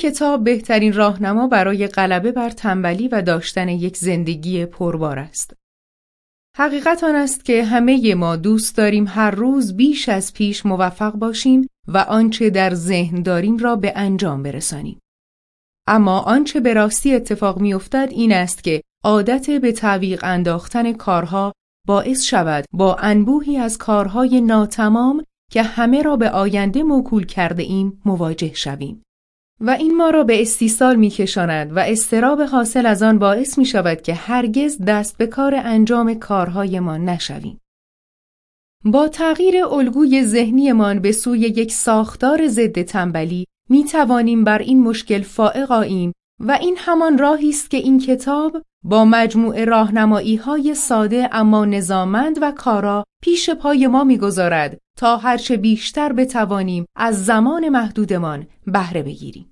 کتاب بهترین راهنما برای غلبه بر تنبلی و داشتن یک زندگی پربار است. حقیقت آن است که همه ما دوست داریم هر روز بیش از پیش موفق باشیم و آنچه در ذهن داریم را به انجام برسانیم. اما آنچه به راستی اتفاق میافتد این است که عادت به تعویق انداختن کارها باعث شود با انبوهی از کارهای ناتمام که همه را به آینده موکول کرده ایم مواجه شویم. و این ما را به استیصال میکشاند و استراب حاصل از آن باعث می شود که هرگز دست به کار انجام کارهایمان نشویم. با تغییر الگوی ذهنیمان به سوی یک ساختار ضد تنبلی می توانیم بر این مشکل فائق آییم و این همان راهی است که این کتاب با مجموعه راهنمایی های ساده اما نظامند و کارا پیش پای ما می‌گذارد تا هرچه بیشتر بتوانیم از زمان محدودمان بهره بگیریم.